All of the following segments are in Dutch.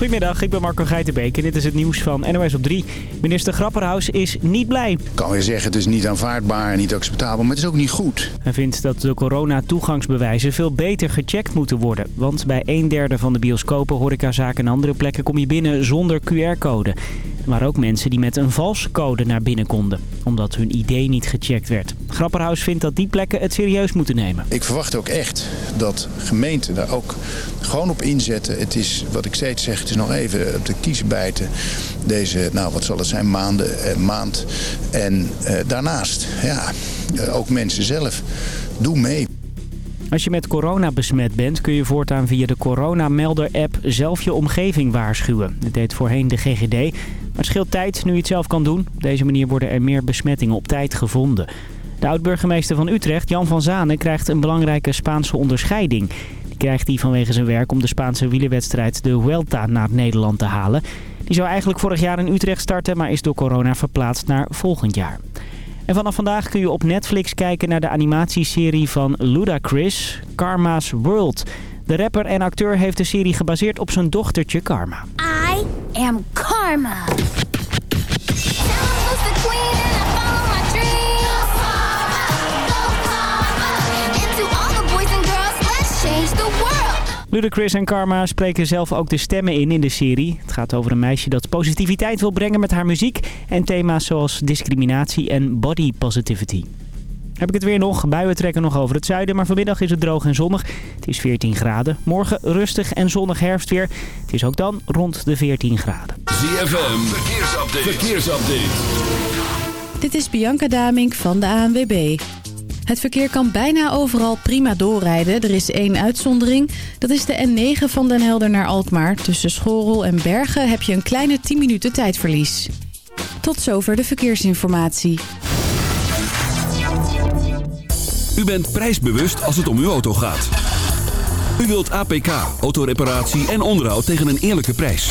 Goedemiddag, ik ben Marco Geitenbeek en dit is het nieuws van NOS op 3. Minister Grapperhaus is niet blij. Ik kan weer zeggen, het is niet aanvaardbaar en niet acceptabel, maar het is ook niet goed. Hij vindt dat de corona-toegangsbewijzen veel beter gecheckt moeten worden. Want bij een derde van de bioscopen, horecazaken en andere plekken kom je binnen zonder QR-code. Waren ook mensen die met een valse code naar binnen konden, omdat hun idee niet gecheckt werd. Grapperhaus vindt dat die plekken het serieus moeten nemen. Ik verwacht ook echt dat gemeenten daar ook gewoon op inzetten. Het is, wat ik steeds zeg, het is nog even op de kiezen bijten. Deze, nou wat zal het zijn, maanden, eh, maand. En eh, daarnaast, ja, eh, ook mensen zelf. Doe mee. Als je met corona besmet bent kun je voortaan via de coronamelder-app zelf je omgeving waarschuwen. Dat deed voorheen de GGD, maar scheelt tijd nu je het zelf kan doen. Op deze manier worden er meer besmettingen op tijd gevonden. De oud-burgemeester van Utrecht, Jan van Zanen, krijgt een belangrijke Spaanse onderscheiding. Die krijgt hij vanwege zijn werk om de Spaanse wielerwedstrijd de Vuelta naar Nederland te halen. Die zou eigenlijk vorig jaar in Utrecht starten, maar is door corona verplaatst naar volgend jaar. En vanaf vandaag kun je op Netflix kijken naar de animatieserie van Ludacris, Karma's World. De rapper en acteur heeft de serie gebaseerd op zijn dochtertje Karma. I am Karma. Ludacris en Karma spreken zelf ook de stemmen in in de serie. Het gaat over een meisje dat positiviteit wil brengen met haar muziek... en thema's zoals discriminatie en body positivity. Heb ik het weer nog. Buien trekken nog over het zuiden, maar vanmiddag is het droog en zonnig. Het is 14 graden. Morgen rustig en zonnig herfstweer. Het is ook dan rond de 14 graden. ZFM, verkeersupdate. verkeersupdate. Dit is Bianca Damink van de ANWB. Het verkeer kan bijna overal prima doorrijden. Er is één uitzondering. Dat is de N9 van Den Helder naar Alkmaar. Tussen Schorel en Bergen heb je een kleine 10 minuten tijdverlies. Tot zover de verkeersinformatie. U bent prijsbewust als het om uw auto gaat. U wilt APK, autoreparatie en onderhoud tegen een eerlijke prijs.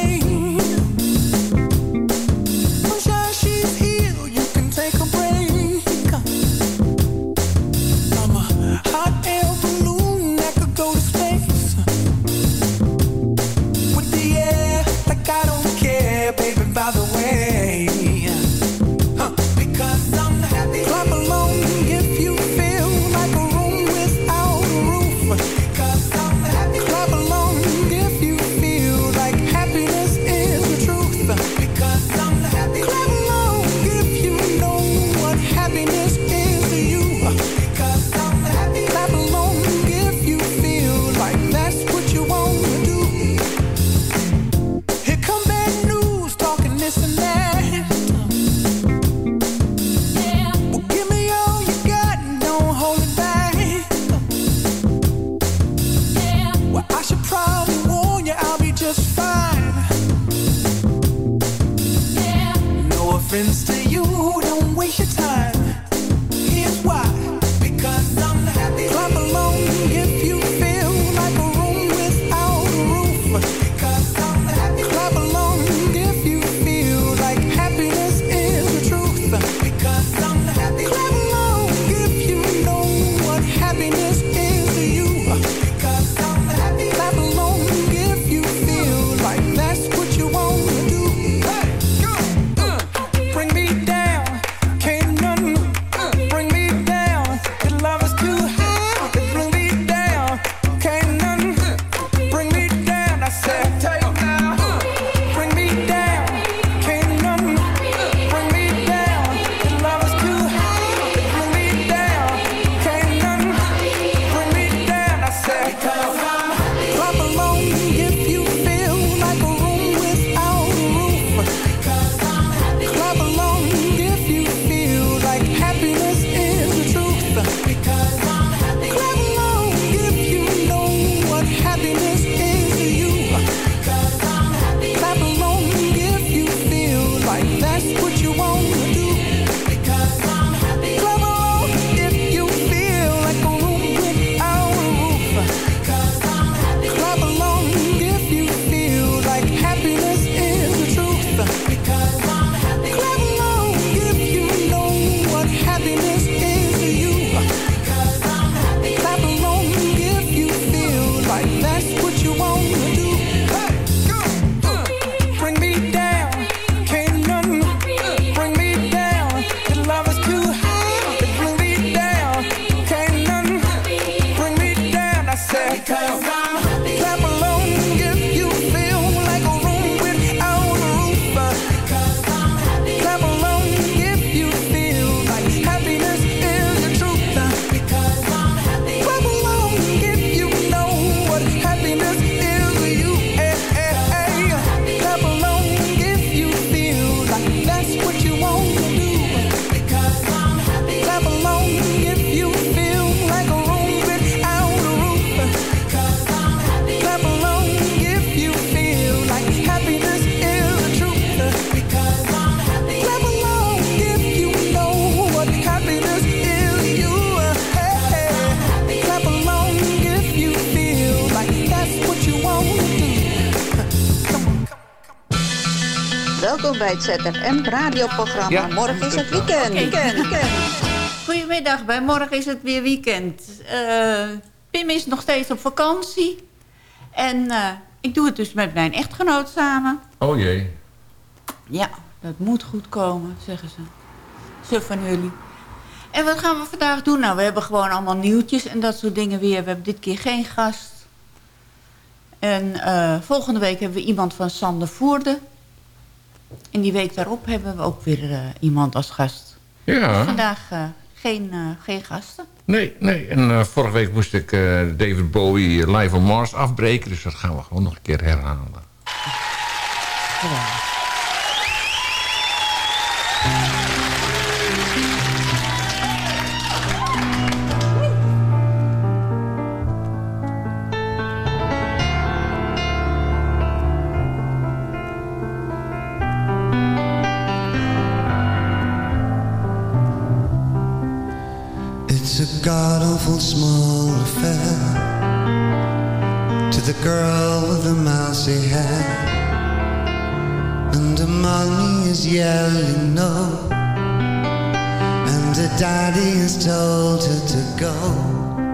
welkom bij het ZFM radioprogramma. Morgen is het weekend. weekend, weekend. Goedemiddag, bij morgen is het weer weekend. Uh, Pim is nog steeds op vakantie. En uh, ik doe het dus met mijn echtgenoot samen. Oh jee. Ja, dat moet goed komen, zeggen ze. Ze van jullie. En wat gaan we vandaag doen? Nou, we hebben gewoon allemaal nieuwtjes en dat soort dingen weer. We hebben dit keer geen gast. En uh, volgende week hebben we iemand van Sander Voerde. En die week daarop hebben we ook weer uh, iemand als gast. Ja. Dus vandaag uh, geen, geen gasten. Nee, nee. En vorige week moest ik David Bowie live on Mars afbreken. Dus dat gaan we gewoon nog een keer herhalen. Ja. God-awful small affair To the girl with the mousy hair. And her mommy is yelling no. And her daddy has told her to go.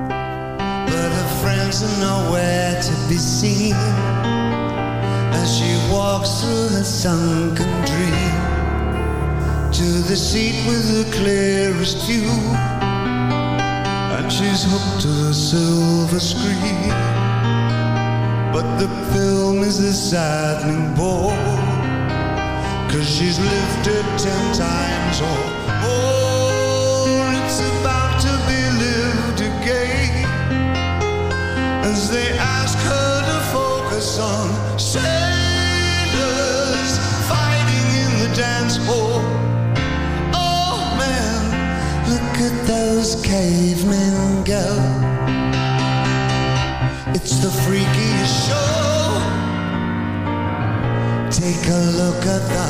But her friends are nowhere to be seen. As she walks through her sunken dream To the seat with the clearest view she's hooked to the silver screen. But the film is a saddening bore, cause she's lived it ten times or more. It's about to be lived again as they ask her to focus on sailors fighting in the dance hall. At those cavemen go. It's the freakiest show. Take a look at the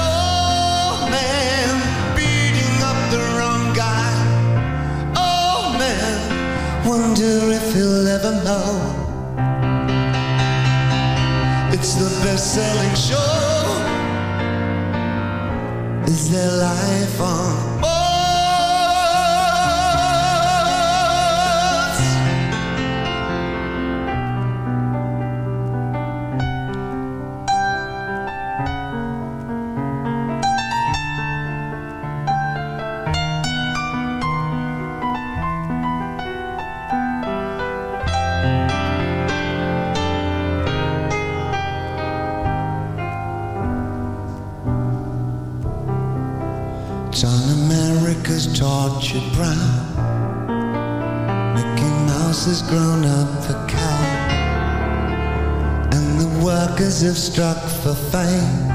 oh man beating up the wrong guy. Oh man, wonder if he'll ever know. It's the best-selling show. Is there life on? Tortured brown. Mickey Mouse has grown up a cow. And the workers have struck for fame.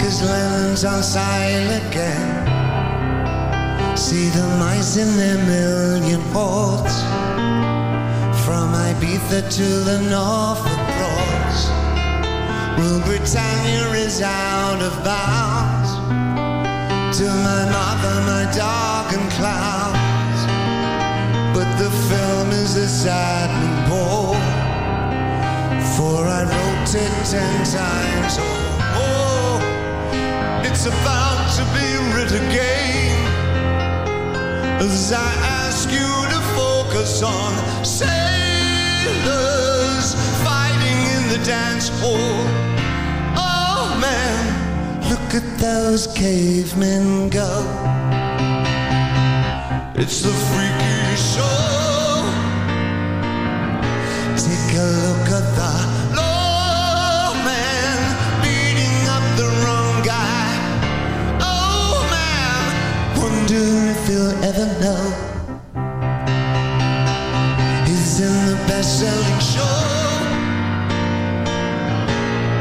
Cause Lennon's on sale again. See the mice in their million hordes. From Ibiza to the Norfolk Broads. Britannia is out of bounds to my mother, my dog and clouds. But the film is a saddening bore. For I wrote it ten times. or more. it's about to be writ again. As I ask you to focus on sailors fighting in the dance hall. Oh man Look at those cavemen go. It's the freaky show. Take a look at the low man beating up the wrong guy. Oh man, wonder if he'll ever know. He's in the best-selling show.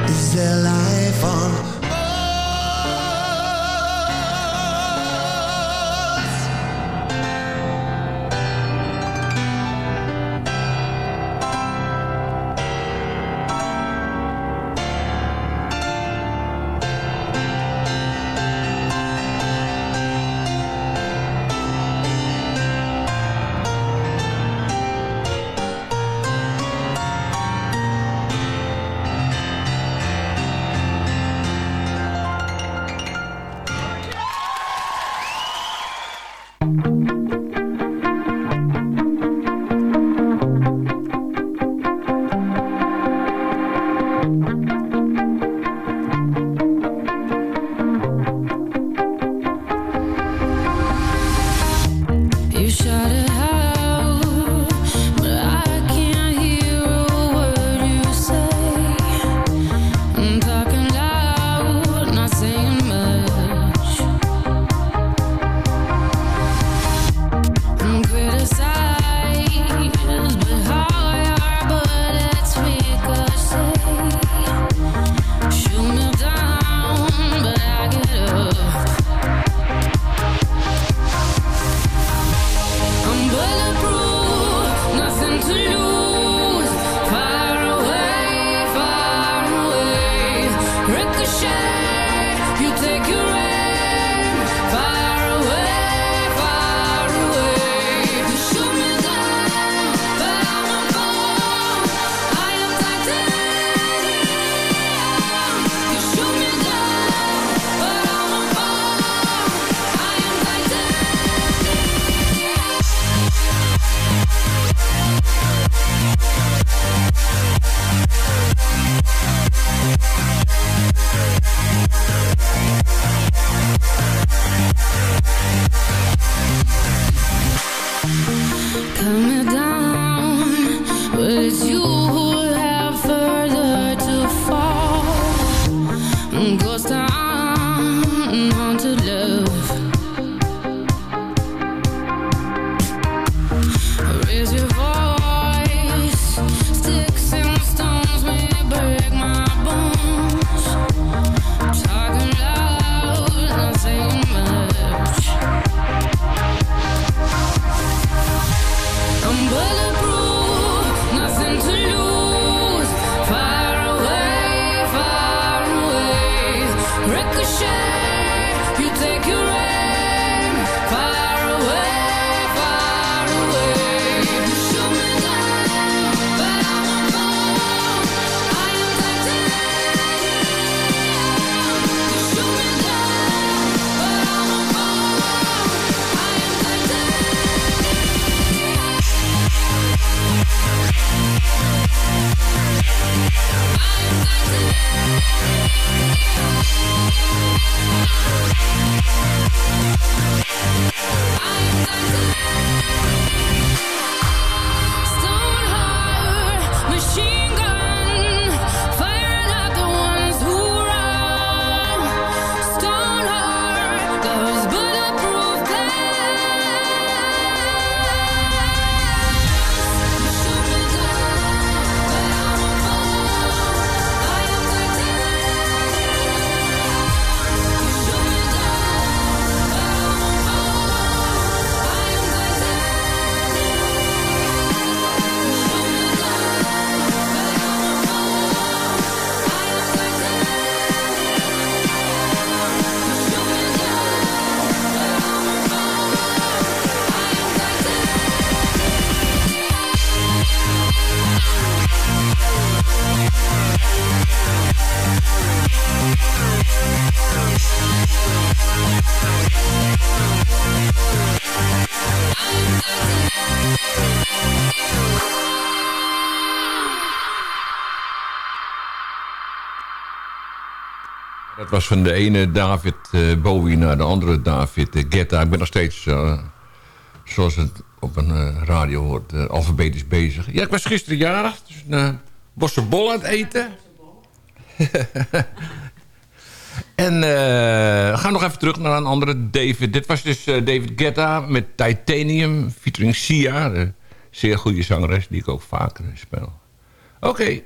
Is there life Dat was van de ene David uh, Bowie naar de andere David uh, Guetta. Ik ben nog steeds, uh, zoals het op een radio hoort, alfabetisch bezig. Ja, ik was gisteren jarig. Dus een aan het eten. en we gaan nog even terug naar een andere David. Dit was dus David Guetta met Titanium featuring Sia. De zeer goede zangeres die ik ook vaker speel. Oké.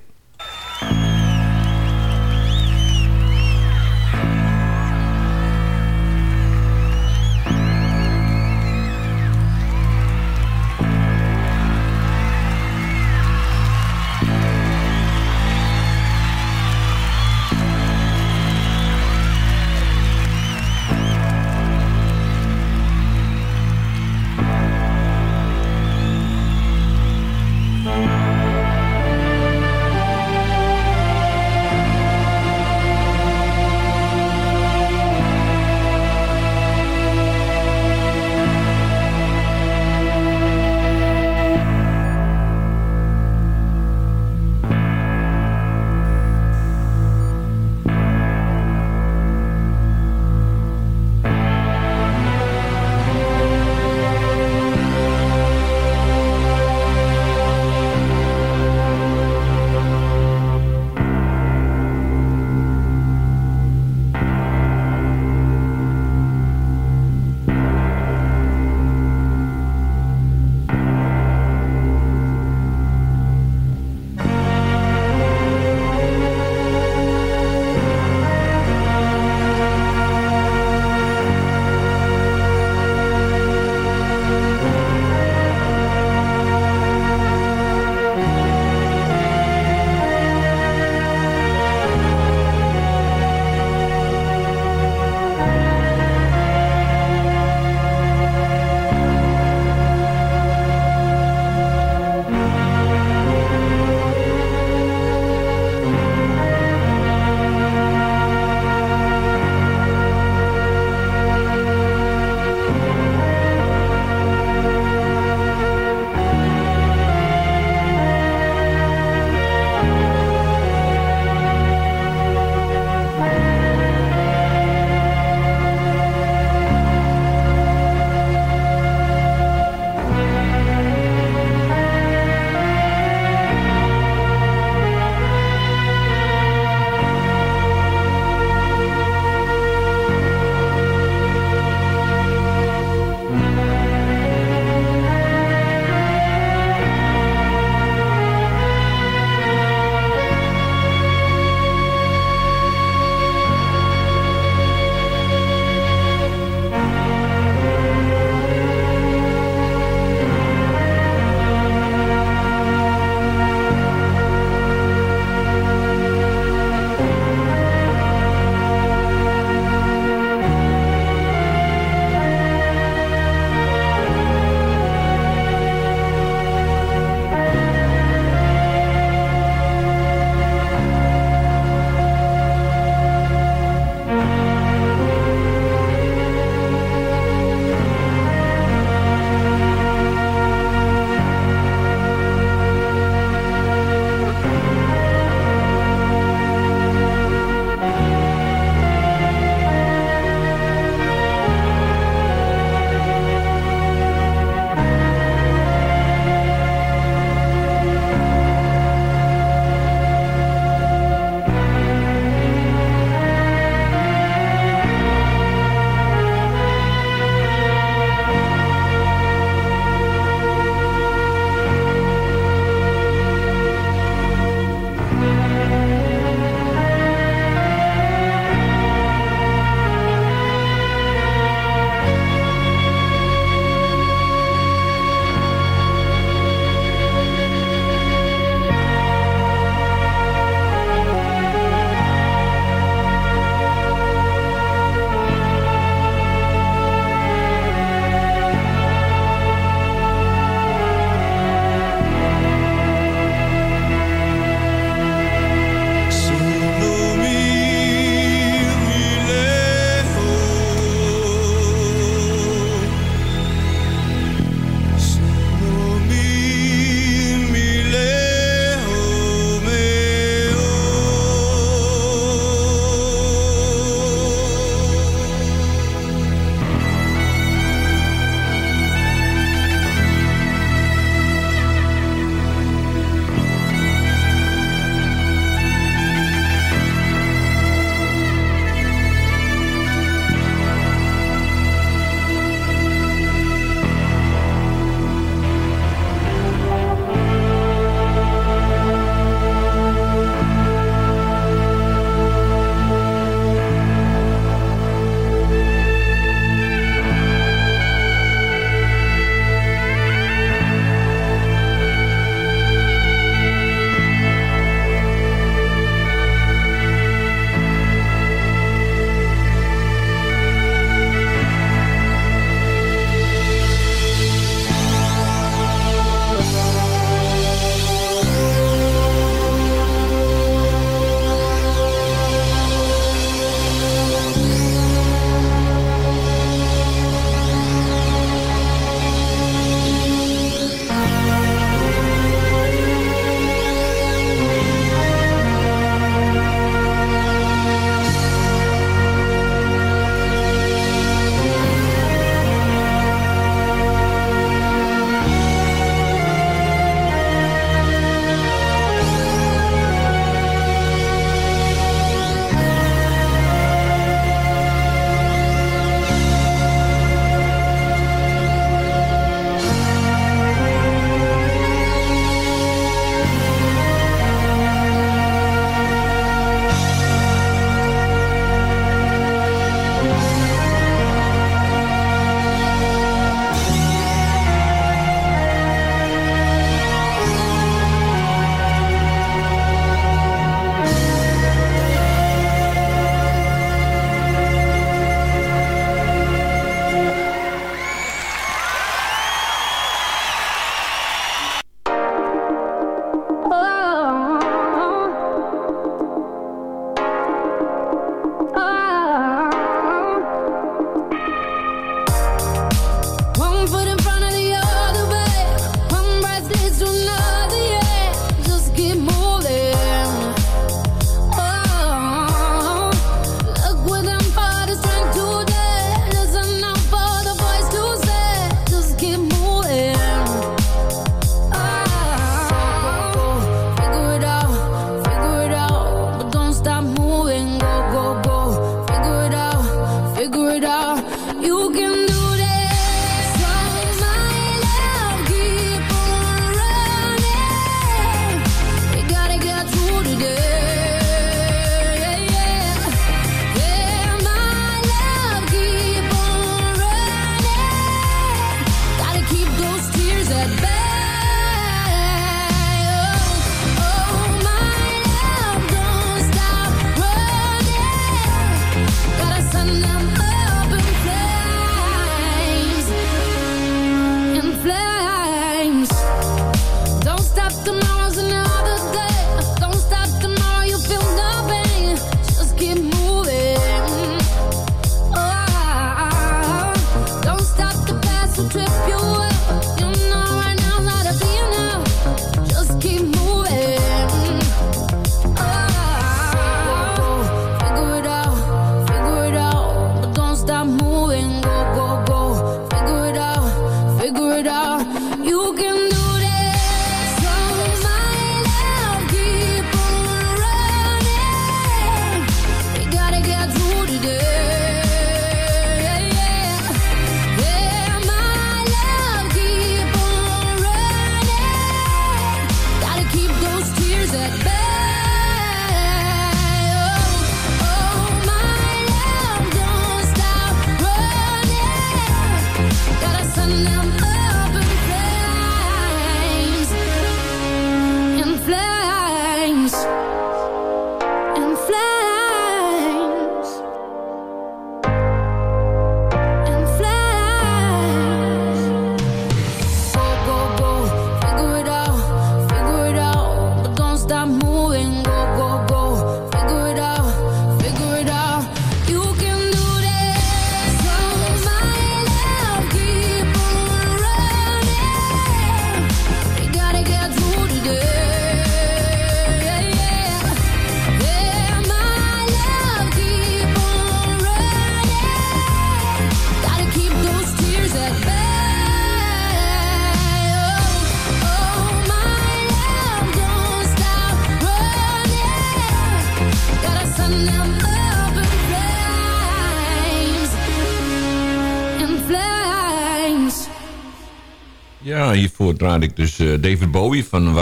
Draaide ik dus eh, David Bowie van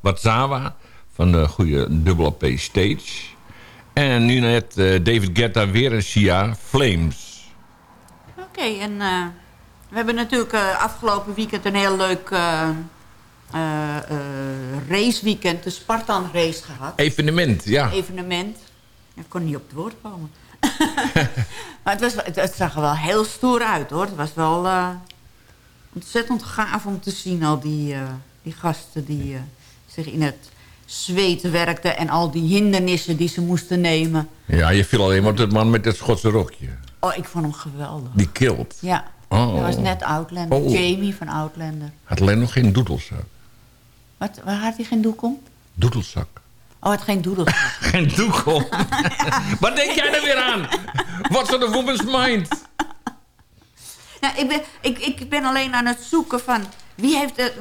Watzawa. Van de goede dubbel P Stage. En nu net eh, David Guetta weer een Sia, Flames. Oké, en eh, we hebben natuurlijk afgelopen weekend een heel leuk eh, raceweekend, de Spartan race gehad. Evenement, ja. Evenement. Ik kon niet op het woord komen. maar het, was, het, het zag er wel heel stoer uit hoor. Het was wel ontzettend gaaf om te zien al die, eh, die gasten die eh, zich in het zweet werkten... en al die hindernissen die ze moesten nemen. Ja, je viel alleen maar op dat man met dat Schotse rokje. Oh, ik vond hem geweldig. Die kilt. Ja, Oh. dat was net Outlander. Oh. Jamie van Outlander. Had alleen nog geen doedelzak. Wat, waar had hij geen doek om? Doedelzak. Oh, het geen doedel. Geen doek om. Wat denk jij er weer aan? What's on a woman's mind? Nou, ik, ben, ik, ik ben alleen aan het zoeken van... Wie heeft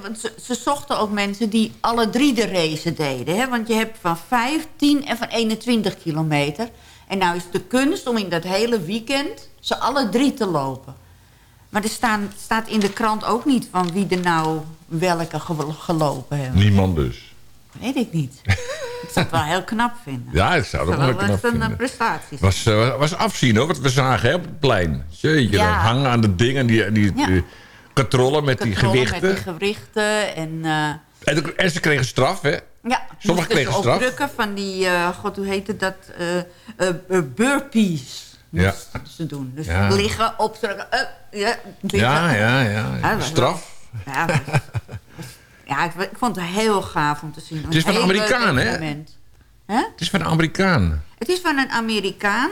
ze, zochten ook mensen die alle drie de race deden. Hè? Want je hebt van 5, 10 en van 21 kilometer. En nou is de kunst om in dat hele weekend ze alle drie te lopen. Maar er staan, staat in de krant ook niet van wie er nou welke ge- gelopen hebben. Niemand dus. Weet ik niet. ik zou het wel heel knap vinden. Ja, ik zou het ook wel knap echt een eh, vinden. prestatie. was, eh, was afzien hoor, wat we zagen hè, op het plein. Jeetje, Ja. hangen aan de dingen, die, die, Ja. die katrollen met die gewichten. Met die gewichten en... eh, En, en ze kregen straf, hè? Ja, Sommigen moesten kregen straf. opdrukken van die, god hoe heette dat, burpees Ja. ze doen. Dus Ja. liggen, opdrukken, ja. Ja, ja, ja. Dat Straf. Ja, ja ik, ik vond het heel gaaf om te zien. Het is van een Amerikaan, hè? Het is van een Amerikaan. Het is van een Amerikaan.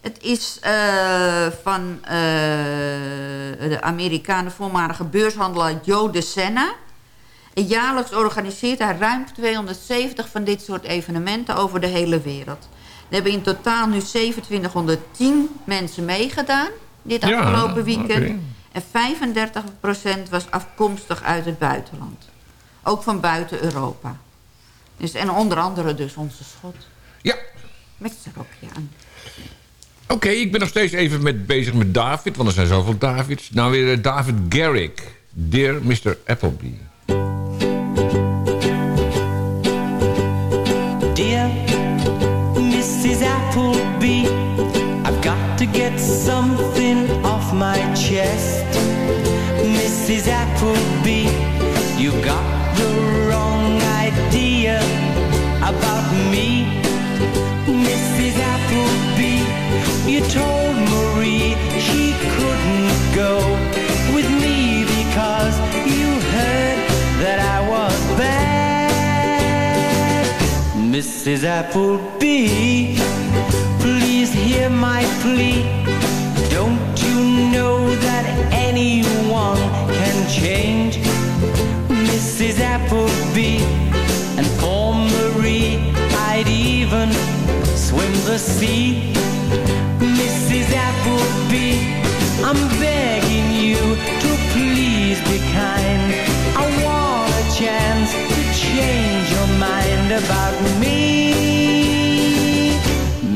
Het is eh, van eh, de Amerikaanse voormalige beurshandelaar Joe de Senna. En jaarlijks organiseert hij ruim 270 van dit soort evenementen over de hele wereld. Er hebben in totaal nu 2710 mensen meegedaan dit Ja, afgelopen weekend. En 35% was afkomstig uit het buitenland. Ook van buiten Europa. Dus, en onder andere dus onze schot. Ja. Met zijn rokje aan. Oké, ik ben nog steeds even met, bezig met David, want er zijn zoveel Davids. Nou weer eh, David Garrick. Dear Mr. Appleby. Dear Mrs. Appleby, I've got to get something off my chest. Mrs. Appleby, you got Mrs. Appleby, please hear my plea. Don't you know that anyone can change? Mrs. Appleby, and for Marie, I'd even swim the sea. Mrs. Appleby, I'm begging you to please be kind. I want a chance change your mind about me.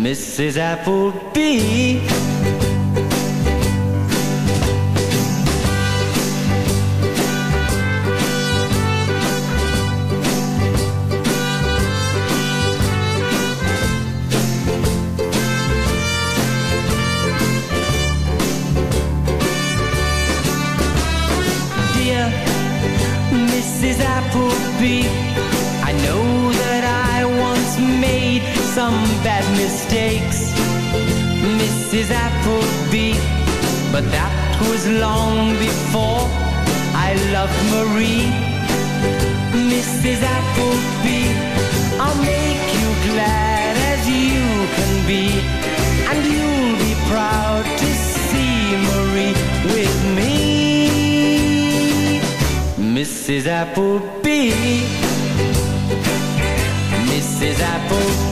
Mrs. Appleby. Was long before I loved Marie. Mrs. Appleby, I'll make you glad as you can be, and you'll be proud to see Marie with me. Mrs. Appleby, Mrs. Appleby,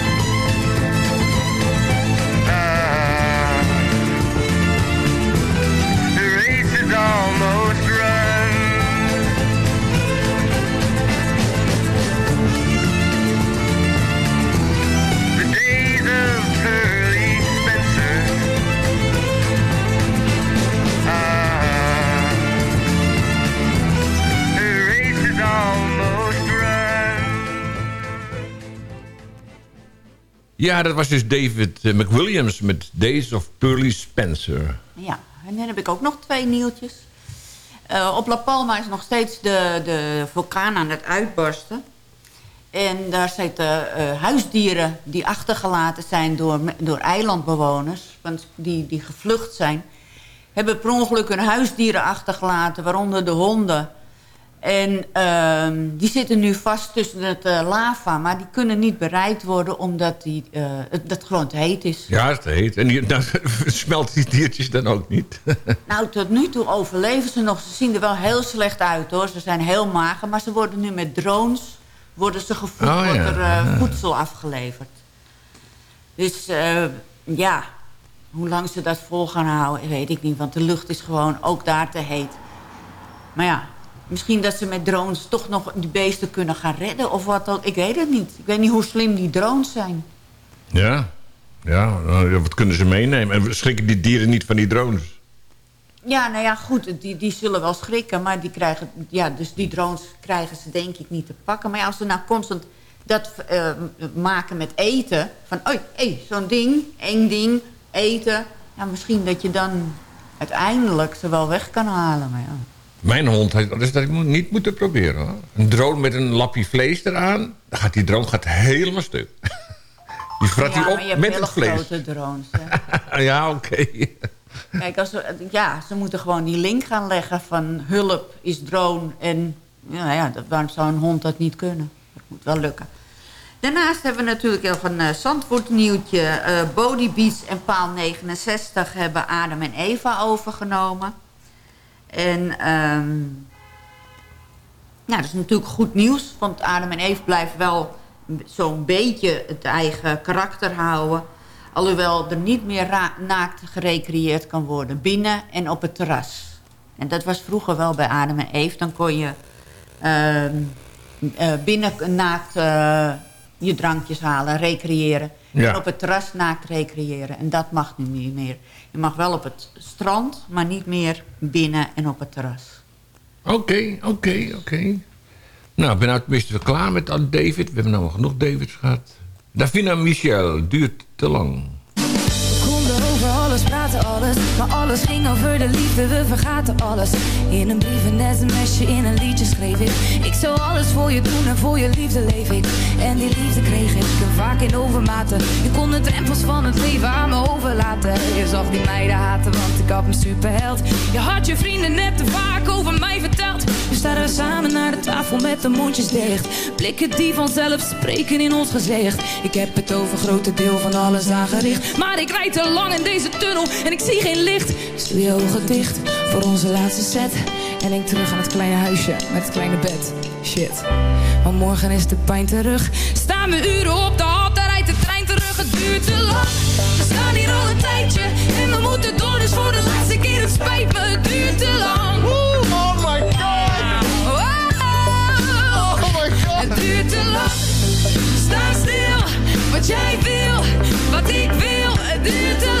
Ja, dat was dus David eh, McWilliams met Days of Pearly Spencer. Ja, en dan heb ik ook nog twee nieuwtjes. Eh, op La Palma is nog steeds de, de vulkaan aan het uitbarsten. En daar zitten eh, huisdieren die achtergelaten zijn door, door eilandbewoners... Want die, die gevlucht zijn... hebben per ongeluk hun huisdieren achtergelaten, waaronder de honden. En ehm, die zitten nu vast tussen het eh, lava... maar die kunnen niet bereikt worden omdat die, eh, het, dat gewoon te heet is. Ja, het heet. En die, nou, smelt die diertjes dan ook niet? Nou, tot nu toe overleven ze nog. Ze zien er wel heel slecht uit, hoor. Ze zijn heel mager, maar ze worden nu met drones... worden ze gevoed, Oh, ja. wordt er eh, Ja. voedsel afgeleverd. Dus ja, hoe lang ze dat vol gaan houden, weet ik niet. Want de lucht is gewoon ook daar te heet. Maar ja, misschien dat ze met drones toch nog die beesten kunnen gaan redden of wat dan. Ik weet het niet. Ik weet niet hoe slim die drones zijn. Ja. Ja, nou, ja, wat kunnen ze meenemen? En schrikken die dieren niet van die drones? Ja, nou ja, goed, die, die zullen wel schrikken, maar die krijgen, ja, dus die drones krijgen ze denk ik niet te pakken. Maar ja, als ze nou constant dat eh, maken met eten, van, oei, hey, zo'n ding, één ding, eten, ja, misschien dat je dan uiteindelijk ze wel weg kan halen. Maar ja. Mijn hond heeft dat is dat ik moet- niet moeten proberen. Hoor. Een drone met een lapje vlees eraan. Dan gaat die drone gaat helemaal stuk. Die vrat ja, die op met het vlees. grote drones. Ja, oké. Kijk, als we, ja, ze moeten gewoon die link gaan leggen van hulp is drone. En ja, ja, dat, waarom zou een hond dat niet kunnen? Dat moet wel lukken. Daarnaast hebben we natuurlijk nog een uh, Zandvoort nieuwtje. Eh, Body Beats en Paal 69 hebben Adam en Eva overgenomen. En ehm nou, dat is natuurlijk goed nieuws. Want Adam en Eva blijven wel zo'n beetje het eigen karakter houden. Alhoewel er niet meer naakt gerecreëerd kan worden. Binnen en op het terras. En dat was vroeger wel bij Adam en Eve. Dan kon je eh, binnen naakt eh, je drankjes halen, recreëren. Ja. En op het terras naakt recreëren. En dat mag nu niet meer. Je mag wel op het strand, maar niet meer binnen en op het terras. Oké, oké, oké. Nou, ik ben nou tenminste klaar met dat David. We hebben nou genoeg Davids gehad. Davina Michel, duurt te lang. Con wilden over alles praten, alles. Maar alles ging over de liefde, we vergaten alles. In een brief, een sms'je, in een liedje schreef ik. Ik zou alles voor je doen en voor je liefde leef ik. En die liefde kreeg ik vaak in overmaten. Je kon de drempels van het leven aan me overlaten. Je zag die meiden haten, want ik had me superheld. Je had je vrienden net te vaak over mij verteld. We staan samen naar de tafel met de mondjes dicht. Blikken die vanzelf spreken in ons gezicht. Ik heb het over grote deel van alles aangericht. Maar ik rijd te lang in deze tunnel en ik zie geen licht. Dus doe je ogen dicht voor onze laatste set. En denk terug aan het kleine huisje met het kleine bed. Shit. Maar morgen is de pijn terug. Staan we uren op de hal, daar rijdt de trein terug. Het duurt te lang. We staan hier al een tijdje. En we moeten door, dus voor de laatste keer. Het spijt me, het duurt te lang. Oh my god. Oh, my god. Het duurt te lang. Sta stil. Wat jij wil, wat ik wil. Het duurt te lang.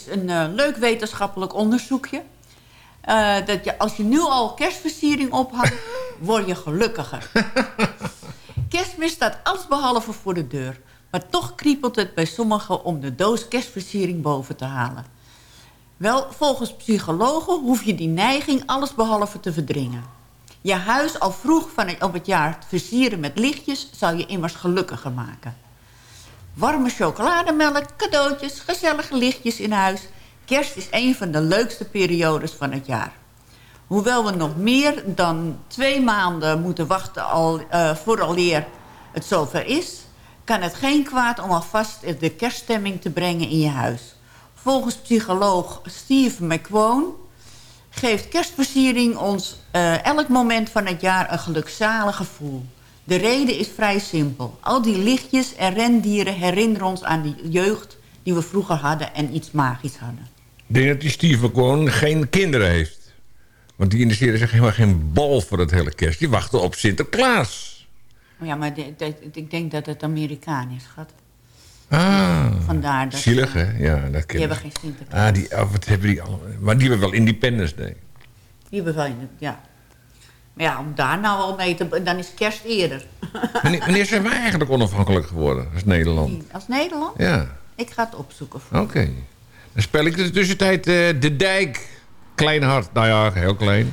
is een eh, leuk wetenschappelijk onderzoekje. Eh, dat je, als je nu al kerstversiering ophangt, word je gelukkiger. Kerstmis staat allesbehalve voor de deur. Maar toch kriepelt het bij sommigen om de doos kerstversiering boven te halen. Wel, volgens psychologen hoef je die neiging allesbehalve te verdringen. Je huis al vroeg van het, op het jaar versieren met lichtjes... zou je immers gelukkiger maken. Warme chocolademelk, cadeautjes, gezellige lichtjes in huis. Kerst is een van de leukste periodes van het jaar. Hoewel we nog meer dan twee maanden moeten wachten al, uh, vooraleer het zover is... kan het geen kwaad om alvast de kerststemming te brengen in je huis. Volgens psycholoog Steve McQuone geeft kerstversiering ons uh, elk moment van het jaar een gelukzalig gevoel. De reden is vrij simpel. Al die lichtjes en rendieren herinneren ons aan die jeugd die we vroeger hadden en iets magisch hadden. Ik denk dat die Steve gewoon geen kinderen heeft. Want die interesseerde zich helemaal geen bal voor het hele kerst. Die wachten op Sinterklaas. Ja, maar de, de, ik denk dat het Amerikaan is, schat. Ah, Vandaar dat zielig ze- hè? Ja, dat Die hebben geen Sinterklaas. Ah, die, oh, wat hebben die allemaal? Maar die hebben wel Independence Day. Die hebben wel ja. Ja, om daar nou al mee te... Dan is kerst eerder. Wanneer, wanneer zijn wij eigenlijk onafhankelijk geworden als Nederland? Als Nederland? Ja, Ik ga het opzoeken. voor oké. Dan spel ik in de tussentijd eh, De Dijk. Klein hart. Nou ja, heel klein.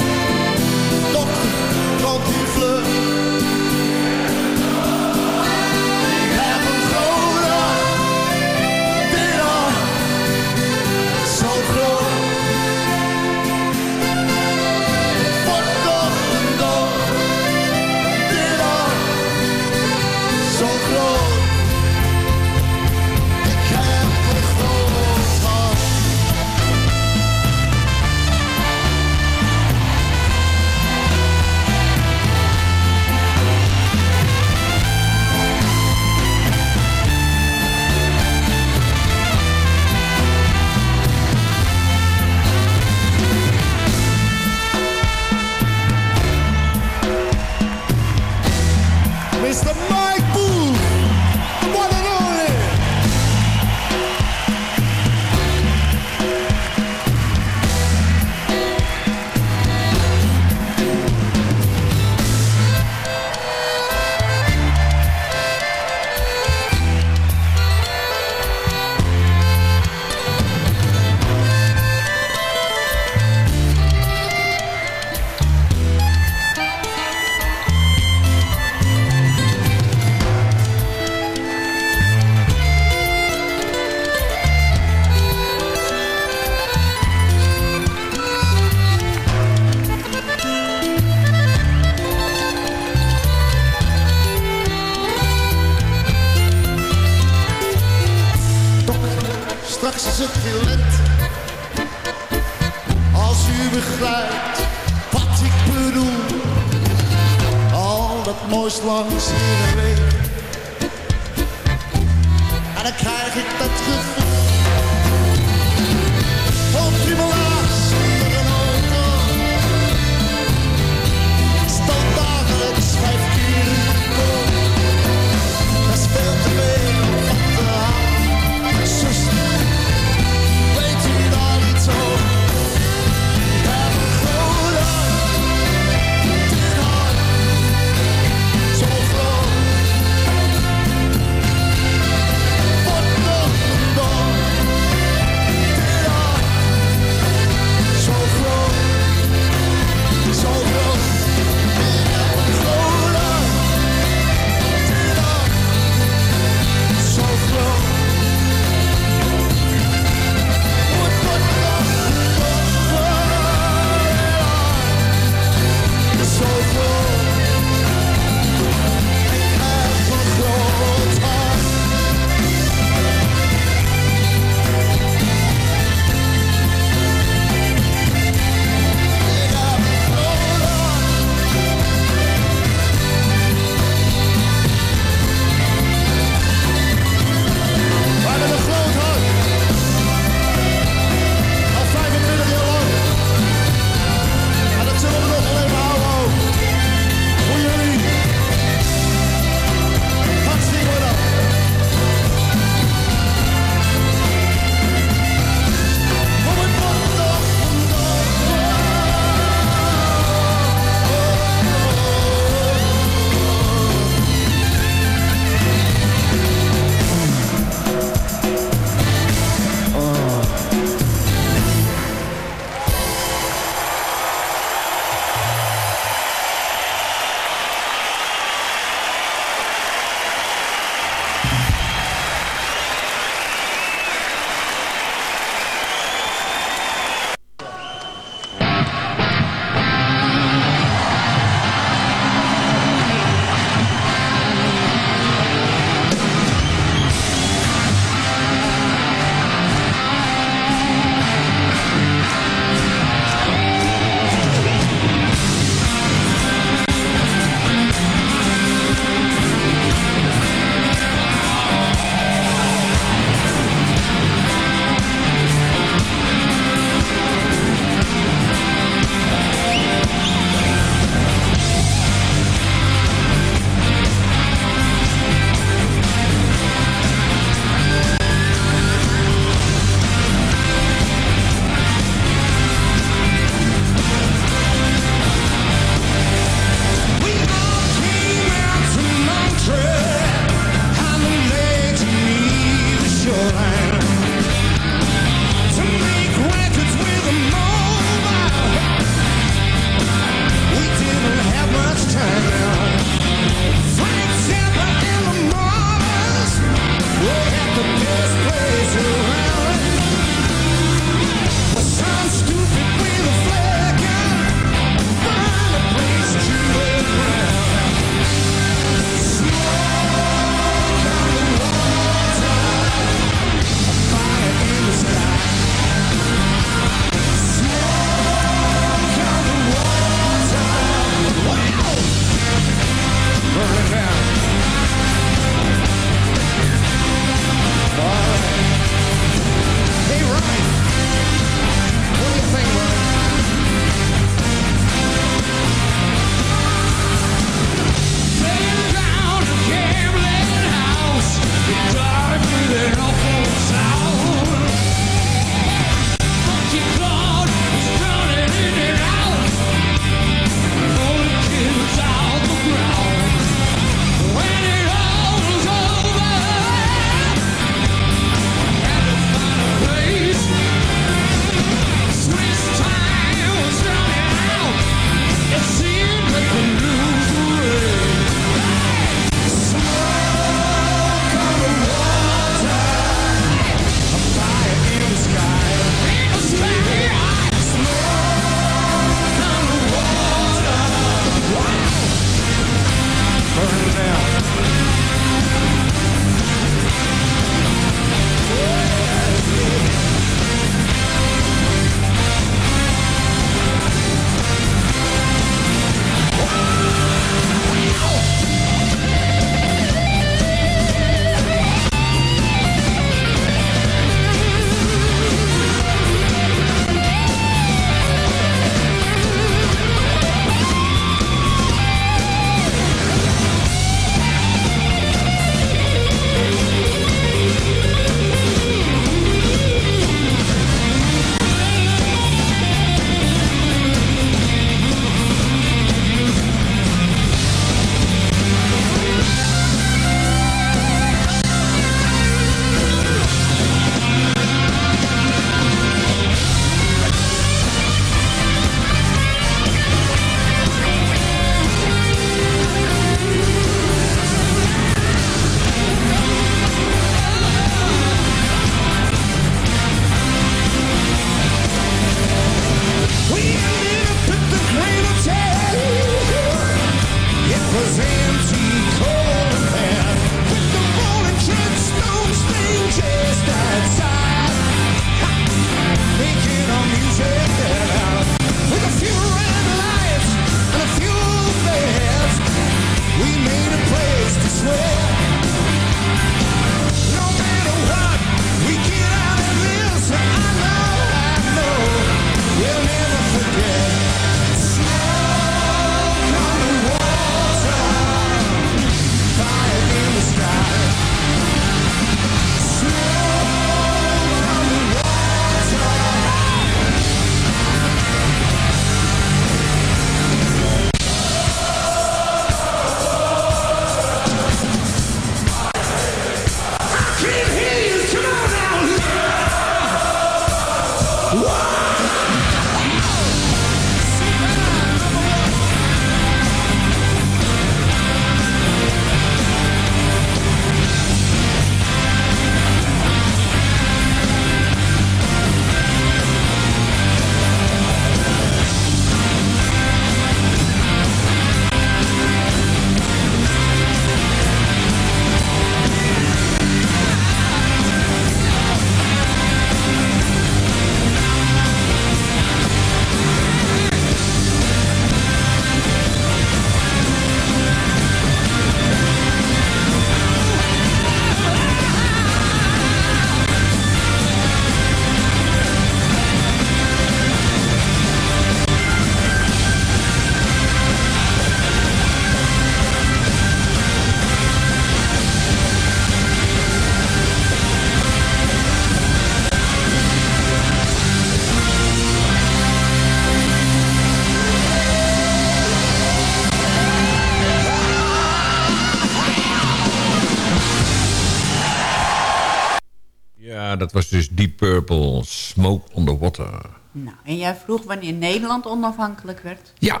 Ja, dat was dus Deep Purple, Smoke on the Water. Nou, en jij vroeg wanneer Nederland onafhankelijk werd? Ja.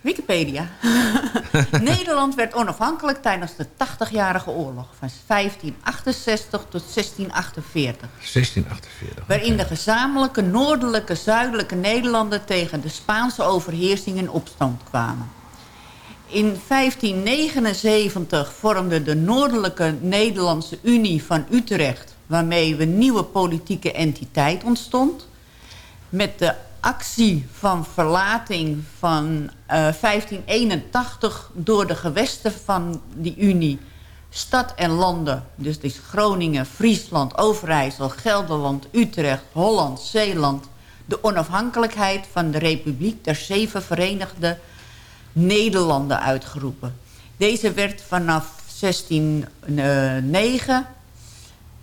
Wikipedia. Nederland werd onafhankelijk tijdens de 80-jarige oorlog van 1568 tot 1648. 1648. Waarin de gezamenlijke noordelijke, zuidelijke Nederlanden tegen de Spaanse overheersing in opstand kwamen. In 1579 vormde de Noordelijke Nederlandse Unie van Utrecht... waarmee een nieuwe politieke entiteit ontstond. Met de actie van verlating van eh, 1581 door de gewesten van die Unie... stad en landen, dus is Groningen, Friesland, Overijssel, Gelderland, Utrecht, Holland, Zeeland... de onafhankelijkheid van de Republiek der Zeven Verenigde Nederlanden uitgeroepen. Deze werd vanaf 1609,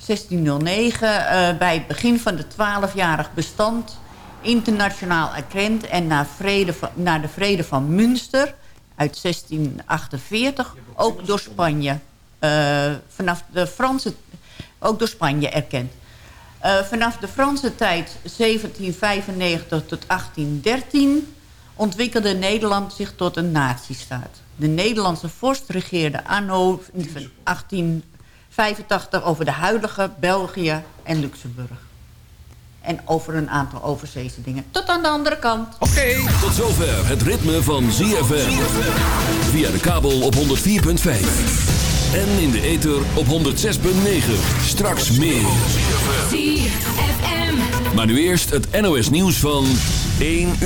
1609 eh, bij het begin van de 12-jarig bestand internationaal erkend... en na, vrede de vrede van Münster uit 1648 ook door Spanje... eh, vanaf de Franse, ook door Spanje erkend. Eh, vanaf de Franse tijd 1795 tot 1813 ontwikkelde Nederland zich tot een nazistaat. De Nederlandse vorst regeerde anno 1885 over de huidige België en Luxemburg. En over een aantal overzeese dingen. Tot aan de andere kant. Oké. Tot zover het ritme van ZFM. Via de kabel op 104.5. En in de ether op 106.9. Straks meer. Maar nu eerst het NOS nieuws van 1 uur.